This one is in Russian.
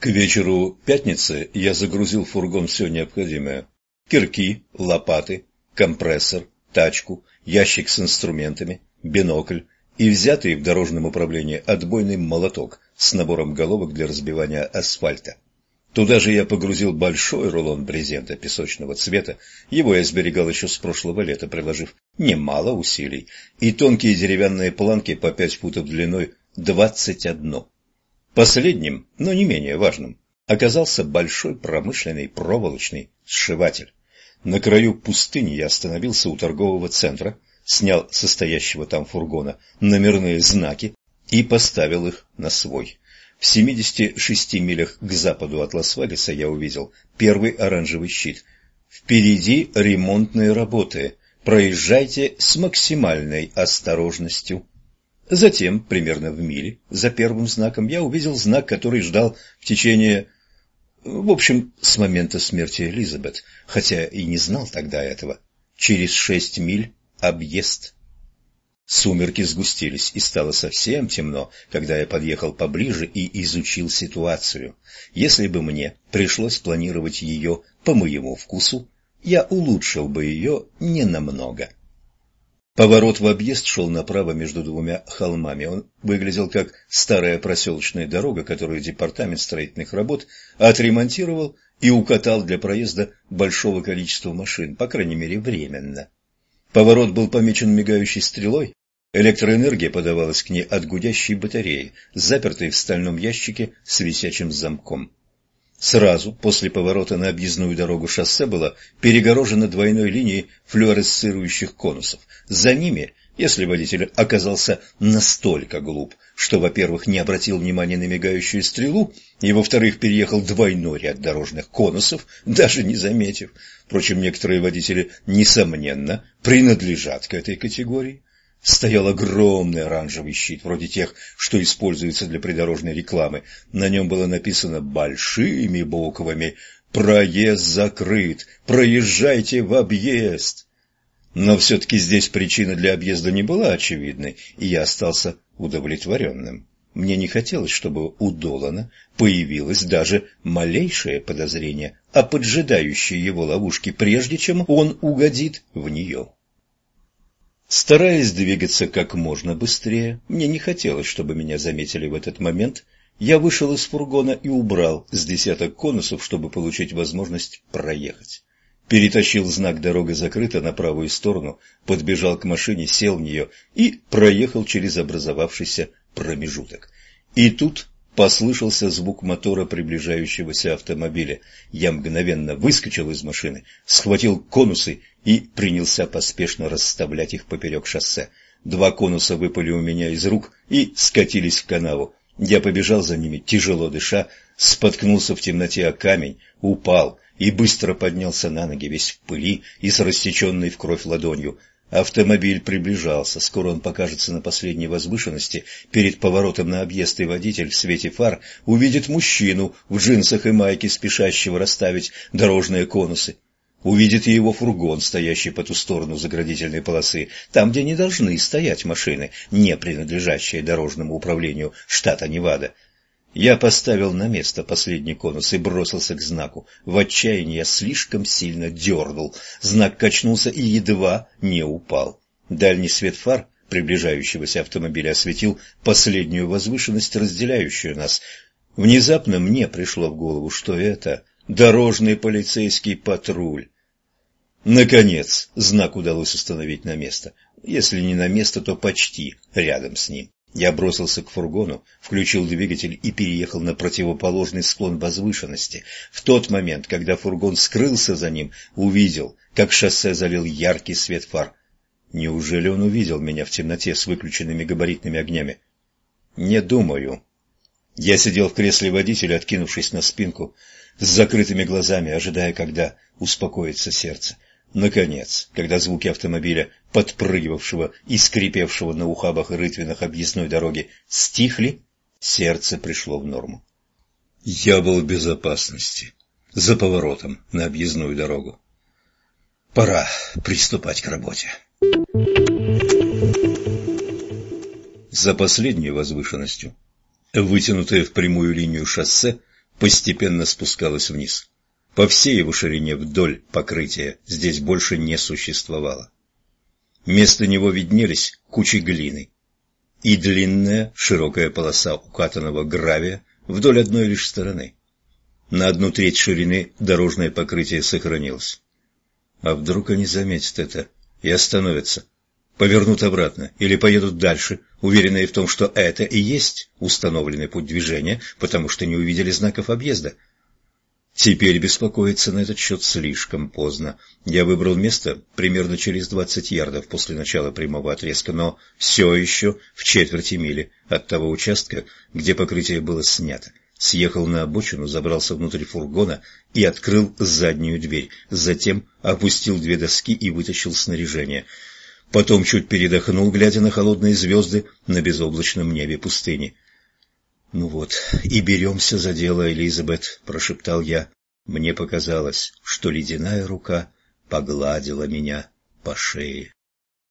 К вечеру пятницы я загрузил в фургон все необходимое. Кирки, лопаты, компрессор, тачку, ящик с инструментами, бинокль и взятый в дорожном управлении отбойный молоток с набором головок для разбивания асфальта. Туда же я погрузил большой рулон брезента песочного цвета, его я сберегал еще с прошлого лета, приложив немало усилий, и тонкие деревянные планки по пять футов длиной двадцать одно. Последним, но не менее важным, оказался большой промышленный проволочный сшиватель. На краю пустыни я остановился у торгового центра, снял состоящего там фургона номерные знаки и поставил их на свой. В 76 милях к западу от Лас-Вегаса я увидел первый оранжевый щит. Впереди ремонтные работы. Проезжайте с максимальной осторожностью. Затем, примерно в миле, за первым знаком, я увидел знак, который ждал в течение... В общем, с момента смерти Элизабет, хотя и не знал тогда этого. Через шесть миль объезд. Сумерки сгустились, и стало совсем темно, когда я подъехал поближе и изучил ситуацию. Если бы мне пришлось планировать ее по моему вкусу, я улучшил бы ее ненамного. Поворот в объезд шел направо между двумя холмами. Он выглядел как старая проселочная дорога, которую департамент строительных работ отремонтировал и укатал для проезда большого количества машин, по крайней мере временно. Поворот был помечен мигающей стрелой, Электроэнергия подавалась к ней от гудящей батареи, запертой в стальном ящике с висячим замком. Сразу после поворота на объездную дорогу шоссе было перегорожено двойной линией флуоресцирующих конусов. За ними, если водитель оказался настолько глуп, что, во-первых, не обратил внимания на мигающую стрелу, и, во-вторых, переехал двойной ряд дорожных конусов, даже не заметив. Впрочем, некоторые водители, несомненно, принадлежат к этой категории стоял огромный оранжевый щит, вроде тех, что используются для придорожной рекламы. На нем было написано большими буквами «Проезд закрыт! Проезжайте в объезд!» Но все-таки здесь причина для объезда не была очевидной, и я остался удовлетворенным. Мне не хотелось, чтобы у Долана появилось даже малейшее подозрение о поджидающей его ловушке, прежде чем он угодит в нее. Стараясь двигаться как можно быстрее, мне не хотелось, чтобы меня заметили в этот момент, я вышел из фургона и убрал с десяток конусов, чтобы получить возможность проехать. Перетащил знак «Дорога закрыта» на правую сторону, подбежал к машине, сел в нее и проехал через образовавшийся промежуток. И тут Послышался звук мотора приближающегося автомобиля. Я мгновенно выскочил из машины, схватил конусы и принялся поспешно расставлять их поперек шоссе. Два конуса выпали у меня из рук и скатились в канаву. Я побежал за ними, тяжело дыша, споткнулся в темноте о камень, упал и быстро поднялся на ноги, весь в пыли и с рассеченной в кровь ладонью. Автомобиль приближался, скоро он покажется на последней возвышенности. Перед поворотом на объезд и водитель в свете фар увидит мужчину в джинсах и майке, спешащего расставить дорожные конусы. Увидит и его фургон, стоящий по ту сторону заградительной полосы, там, где не должны стоять машины, не принадлежащие дорожному управлению штата Невада. Я поставил на место последний конус и бросился к знаку. В отчаянии я слишком сильно дернул. Знак качнулся и едва не упал. Дальний свет фар приближающегося автомобиля осветил последнюю возвышенность, разделяющую нас. Внезапно мне пришло в голову, что это дорожный полицейский патруль. Наконец, знак удалось установить на место. Если не на место, то почти рядом с ним. Я бросился к фургону, включил двигатель и переехал на противоположный склон возвышенности. В тот момент, когда фургон скрылся за ним, увидел, как шоссе залил яркий свет фар. Неужели он увидел меня в темноте с выключенными габаритными огнями? Не думаю. Я сидел в кресле водителя, откинувшись на спинку, с закрытыми глазами, ожидая, когда успокоится сердце. Наконец, когда звуки автомобиля, подпрыгивавшего и скрипевшего на ухабах и рытвинах объездной дороги, стихли, сердце пришло в норму. Я был в безопасности, за поворотом на объездную дорогу. Пора приступать к работе. За последней возвышенностью, вытянутое в прямую линию шоссе, постепенно спускалась вниз. По всей его ширине вдоль покрытия здесь больше не существовало. Вместо него виднелись кучи глины и длинная широкая полоса укатанного гравия вдоль одной лишь стороны. На одну треть ширины дорожное покрытие сохранилось. А вдруг они заметят это и остановятся, повернут обратно или поедут дальше, уверенные в том, что это и есть установленный путь движения, потому что не увидели знаков объезда. Теперь беспокоиться на этот счет слишком поздно. Я выбрал место примерно через двадцать ярдов после начала прямого отрезка, но все еще в четверти мили от того участка, где покрытие было снято съехал на обочину, забрался внутрь фургона и открыл заднюю дверь. Затем опустил две доски и вытащил снаряжение. Потом чуть передохнул, глядя на холодные звезды на безоблачном небе пустыни. «Ну вот, и беремся за дело, Элизабет», — прошептал я. Мне показалось, что ледяная рука погладила меня по шее.